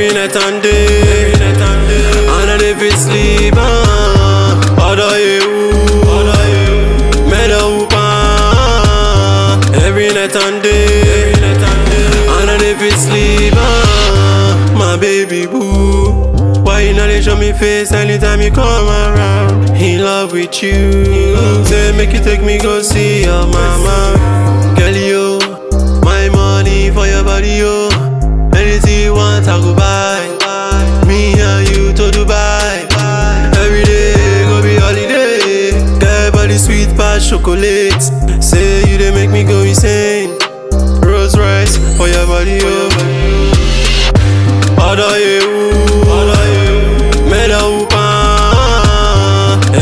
every night and day. And I never sleep. Ah. Other you, meda upa. Every night and day. And I never sleep. Ah. My baby boo. Why you know show me face anytime you come around? In love with you. Say, make you take me go see your mama. Chocolate. Say you dey make me go insane. Rose rice for your body, wúpa.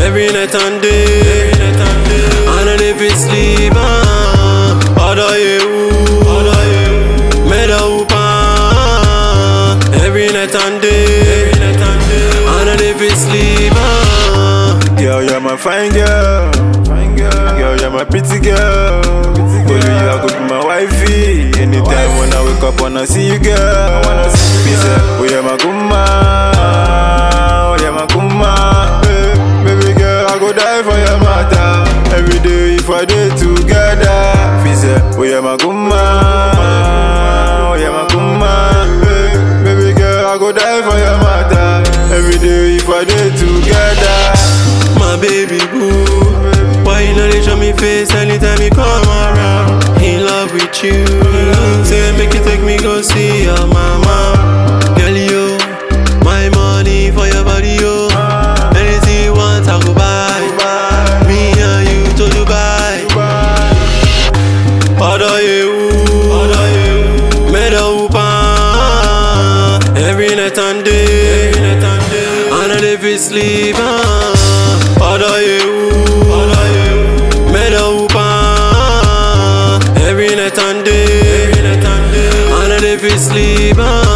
Every night and day, I. Every night and day, I ah. Girl, you're my fine girl. Girl, you're my pretty girl. Only you, I could be my wifey. Anytime when I wake up, wanna see you, girl. Me say, oh yeah, my gumma. Oh yeah, my gumma. Eh, Baby girl, I go die for your matter. Every day if I day together. Say, oh yeah, my gumma. Oh yeah, my gumma. Eh, Baby girl, I go die for your matter. Every day if I day together. My baby boo Why you know they show me face anytime you come around. In love with you. Say make you take me go see your mama. Girl yo My money for your body yo. Anything you want I go buy. Me and you to Dubai. Ọ̀dọ̀ yewu Mẹ́lẹ̀ wúpa Every night and day. I no dey sleep yewu fi sleep. Uh.